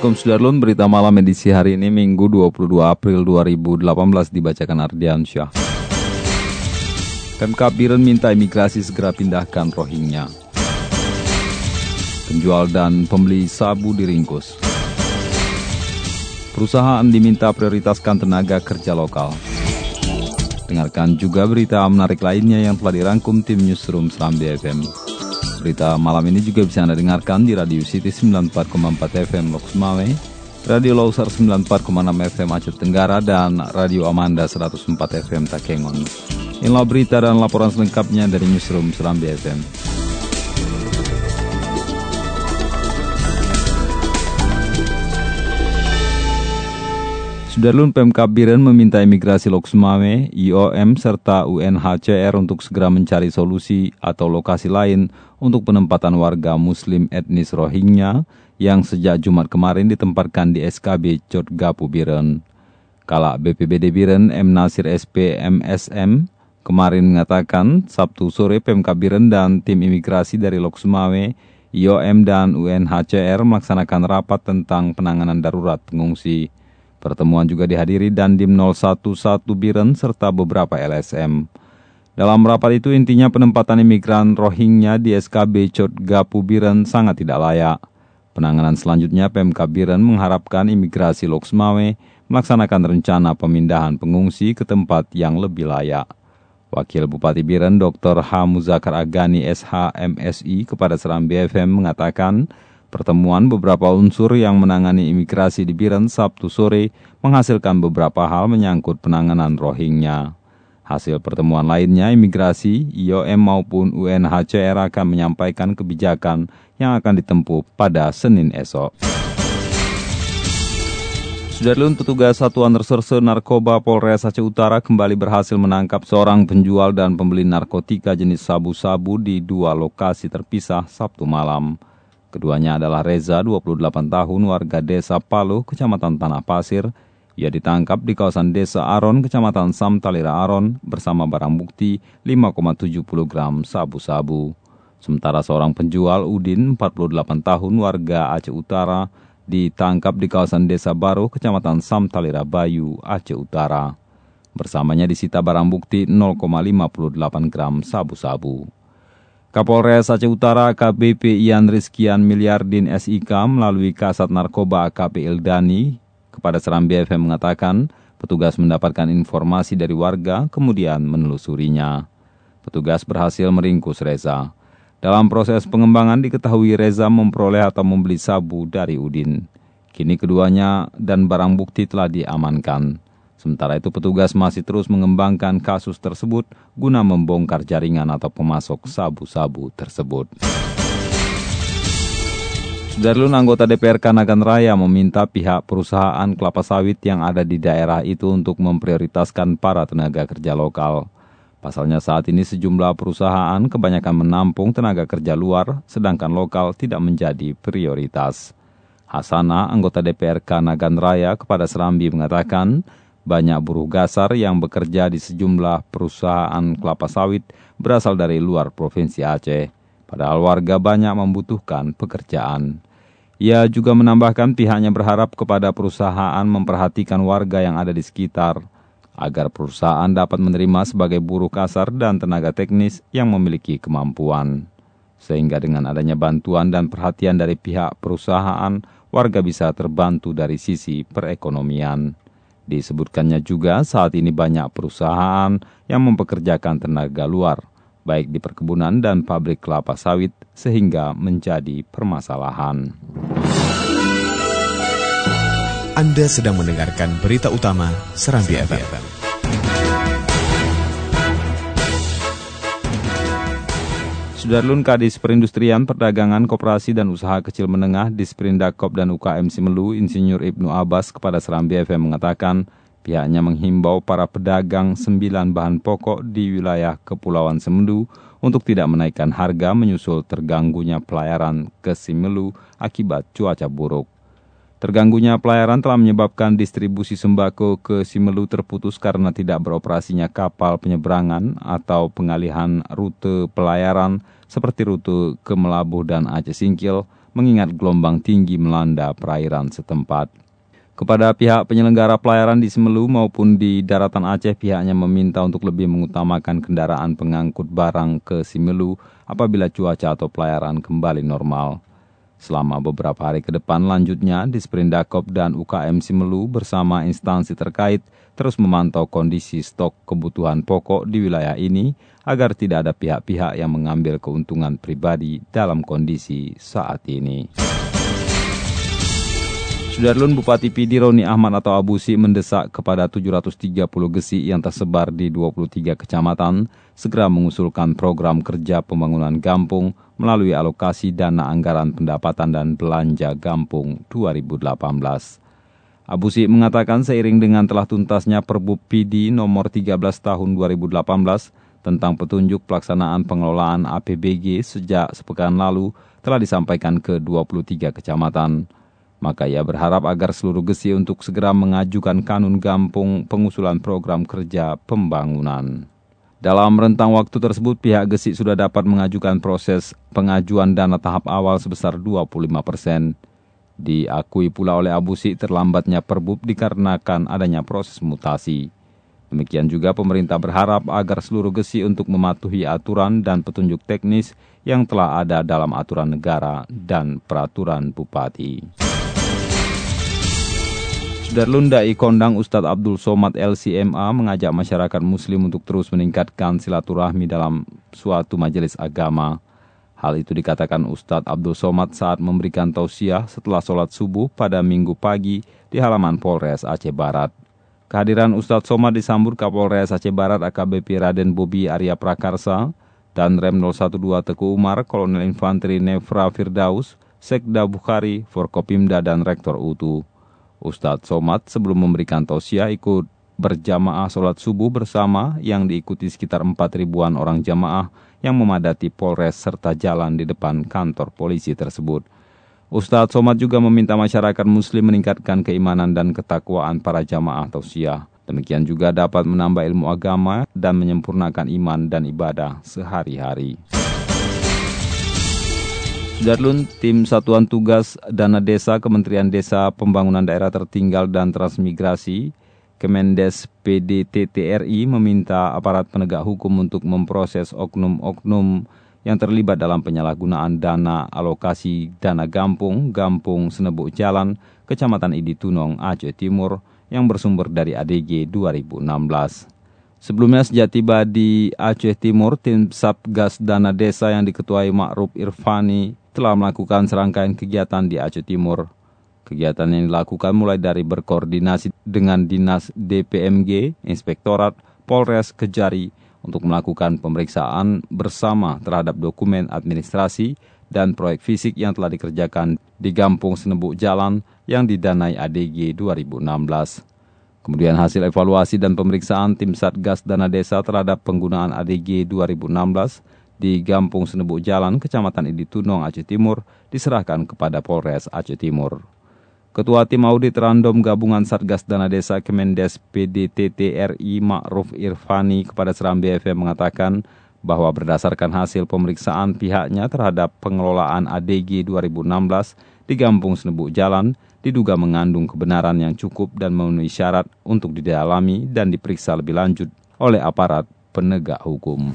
Assalamualaikum Sudarlun, berita malam edisi hari ini Minggu 22 April 2018 dibacakan Ardian Syah. Pemkap Biren minta imigrasi segera pindahkan Rohingya. Penjual dan pembeli sabu diringkus. Perusahaan diminta prioritaskan tenaga kerja lokal. Dengarkan juga berita menarik lainnya yang telah dirangkum tim Newsroom Seram BFM. Berita malam ini juga bisa Anda dengarkan di Radio City 94,4 FM Lok Sumawe, Radio Loser 94,6 FM Aceh Tenggara, dan Radio Amanda 104 FM Takengon. Inilah berita dan laporan selengkapnya dari Newsroom Seram BFM. Sudarlun Pemkab Biren meminta imigrasi Lok Sumawe, IOM, serta UNHCR untuk segera mencari solusi atau lokasi lain untuk penempatan warga muslim etnis Rohingya yang sejak Jumat kemarin ditempatkan di SKB Gapu Biren. Kala BPBD Biren M. Nasir SP MSM kemarin mengatakan Sabtu sore Pemkab Biren dan tim imigrasi dari Lok Sumawe, IOM dan UNHCR melaksanakan rapat tentang penanganan darurat pengungsi. Pertemuan juga dihadiri Dandim 011 Biren serta beberapa LSM. Dalam rapat itu intinya penempatan imigran Rohingya di SKB Chot Gapu Biren sangat tidak layak. Penanganan selanjutnya Pemkab Biren mengharapkan imigrasi Loksmawe melaksanakan rencana pemindahan pengungsi ke tempat yang lebih layak. Wakil Bupati Biren Dr. H. Muzakar Agani SH MSI kepada Seram BFM mengatakan, Pertemuan beberapa unsur yang menangani imigrasi di Biren Sabtu sore menghasilkan beberapa hal menyangkut penanganan Rohingya. Hasil pertemuan lainnya, imigrasi, IOM maupun UNHCR akan menyampaikan kebijakan yang akan ditempuh pada Senin esok. Sudarlun petugas Satuan Reserse Narkoba Polres Aceh Utara kembali berhasil menangkap seorang penjual dan pembeli narkotika jenis sabu-sabu di dua lokasi terpisah Sabtu malam. Keduanya adalah Reza, 28 tahun, warga desa Palu, kecamatan Tanah Pasir. Ia ditangkap di kawasan desa Aron, kecamatan Samtalira Aron, bersama barang bukti 5,70 gram sabu-sabu. Sementara seorang penjual Udin, 48 tahun, warga Aceh Utara, ditangkap di kawasan desa Baru, kecamatan Samtalira Bayu, Aceh Utara. Bersamanya disita barang bukti 0,58 gram sabu-sabu. Kapolres Aceh Utara KBP Ian Rizkian Miliardin SIK melalui Kasat Narkoba AKP Ildani kepada Seram BFM mengatakan petugas mendapatkan informasi dari warga kemudian menelusurinya. Petugas berhasil meringkus Reza. Dalam proses pengembangan diketahui Reza memperoleh atau membeli sabu dari Udin. Kini keduanya dan barang bukti telah diamankan. Sementara itu petugas masih terus mengembangkan kasus tersebut guna membongkar jaringan atau pemasok sabu-sabu tersebut. Darlun anggota DPR Kanagan Raya meminta pihak perusahaan kelapa sawit yang ada di daerah itu untuk memprioritaskan para tenaga kerja lokal. Pasalnya saat ini sejumlah perusahaan kebanyakan menampung tenaga kerja luar, sedangkan lokal tidak menjadi prioritas. Hasana, anggota DPR Kanagan Raya kepada Serambi mengatakan, banyak buruh gasar yang bekerja di sejumlah perusahaan kelapa sawit berasal dari luar Provinsi Aceh. Padahal warga banyak membutuhkan pekerjaan. Ia juga menambahkan pihaknya berharap kepada perusahaan memperhatikan warga yang ada di sekitar, agar perusahaan dapat menerima sebagai buruh kasar dan tenaga teknis yang memiliki kemampuan. Sehingga dengan adanya bantuan dan perhatian dari pihak perusahaan, warga bisa terbantu dari sisi perekonomian. Disebutkannya juga saat ini banyak perusahaan yang mempekerjakan tenaga luar, baik di perkebunan dan pabrik kelapa sawit, sehingga menjadi permasalahan. Anda sedang mendengarkan berita utama Serambi FM. Sudarlun Kadis Perindustrian, Perdagangan, Koperasi dan Usaha Kecil Menengah di Sprindakop dan UKM Simelu, Insinyur Ibnu Abbas kepada Serambi FM mengatakan pihaknya menghimbau para pedagang sembilan bahan pokok di wilayah Kepulauan Semelu untuk tidak menaikkan harga menyusul terganggunya pelayaran ke Simelu akibat cuaca buruk. Terganggunya pelayaran telah menyebabkan distribusi sembako ke Simelu terputus karena tidak beroperasinya kapal penyeberangan atau pengalihan rute pelayaran seperti rute ke Melabuh dan Aceh Singkil mengingat gelombang tinggi melanda perairan setempat. Kepada pihak penyelenggara pelayaran di Simelu maupun di daratan Aceh, pihaknya meminta untuk lebih mengutamakan kendaraan pengangkut barang ke Simelu apabila cuaca atau pelayaran kembali normal. Selama beberapa hari ke depan lanjutnya, Disprindakop dan UKM Simelu bersama instansi terkait terus memantau kondisi stok kebutuhan pokok di wilayah ini agar tidak ada pihak-pihak yang mengambil keuntungan pribadi dalam kondisi saat ini. Sudarlun Bupati Pidi Roni Ahmad atau Abusi mendesak kepada 730 gesi yang tersebar di 23 kecamatan segera mengusulkan program kerja pembangunan gampung melalui alokasi dana anggaran pendapatan dan belanja gampung 2018. Abusi mengatakan seiring dengan telah tuntasnya Perbup PD nomor 13 tahun 2018 tentang petunjuk pelaksanaan pengelolaan APBG sejak sepekan lalu telah disampaikan ke 23 kecamatan. Maka ia berharap agar seluruh gesi untuk segera mengajukan kanun gampung pengusulan program kerja pembangunan. Dalam rentang waktu tersebut, pihak gesi sudah dapat mengajukan proses pengajuan dana tahap awal sebesar 25 persen. Diakui pula oleh Abusi terlambatnya perbub dikarenakan adanya proses mutasi. Demikian juga pemerintah berharap agar seluruh gesi untuk mematuhi aturan dan petunjuk teknis yang telah ada dalam aturan negara dan peraturan bupati. Darlun Dai Kondang Ustadz Abdul Somad LCMA mengajak masyarakat muslim untuk terus meningkatkan silaturahmi dalam suatu majelis agama. Hal itu dikatakan Ustadz Abdul Somad saat memberikan tausiah setelah sholat subuh pada minggu pagi di halaman Polres Aceh Barat. Kehadiran Ustadz Somad disambut Kapolres Aceh Barat AKBP Raden Bobi Arya Prakarsa dan Rem 012 Teku Umar, Kolonel Infanteri Nefra Firdaus, Sekda Bukhari, Forkopimda dan Rektor UTU. Ustadz Somad sebelum memberikan tausiah ikut berjamaah sholat subuh bersama yang diikuti sekitar 4 ribuan orang jamaah yang memadati Polres serta jalan di depan kantor polisi tersebut. Ustadz Somad juga meminta masyarakat muslim meningkatkan keimanan dan ketakwaan para jamaah tausiah. Demikian juga dapat menambah ilmu agama dan menyempurnakan iman dan ibadah sehari-hari. Darlun, tim Satuan Tugas Dana Desa Kementerian Desa Pembangunan Daerah Tertinggal dan Transmigrasi Kemendes PDTTRI meminta aparat penegak hukum untuk memproses oknum-oknum yang terlibat dalam penyalahgunaan dana alokasi dana gampung, gampung Senebuk Jalan, Kecamatan Idi Tunong, Aceh Timur, yang bersumber dari ADG 2016. Sebelumnya sejak tiba di Aceh Timur, tim Satgas Dana Desa yang diketuai Ma'ruf Irfani telah melakukan serangkaian kegiatan di Aceh Timur. Kegiatan yang dilakukan mulai dari berkoordinasi dengan Dinas DPMG, Inspektorat, Polres, Kejari untuk melakukan pemeriksaan bersama terhadap dokumen administrasi dan proyek fisik yang telah dikerjakan di Gampung Senebuk Jalan yang didanai ADG 2016. Kemudian hasil evaluasi dan pemeriksaan tim Satgas Dana Desa terhadap penggunaan ADG 2016 di Gampung Senebuk Jalan, Kecamatan Idi Tunong, Aceh Timur, diserahkan kepada Polres Aceh Timur. Ketua Tim Audit Random Gabungan Satgas Dana Desa Kemendes PDTT RI Ma'ruf Irfani kepada Seram BFM mengatakan bahwa berdasarkan hasil pemeriksaan pihaknya terhadap pengelolaan ADG 2016 di Gampung Senebuk Jalan, diduga mengandung kebenaran yang cukup dan memenuhi syarat untuk didalami dan diperiksa lebih lanjut oleh aparat penegak hukum.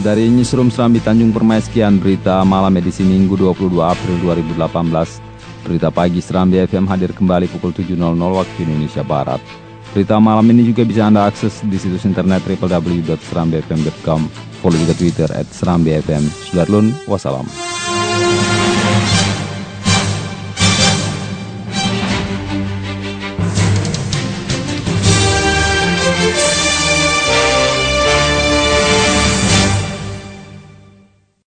Dari Newsroom Serambi Tanjung Permai sekian berita malam edisi Minggu 22 April 2018. Berita pagi Serambi FM hadir kembali pukul 7.00 waktu Indonesia Barat. Berita malam ini juga bisa Anda akses di situs internet www.serambifm.com follow juga Twitter at Serambi FM. Sudarlun, wassalam.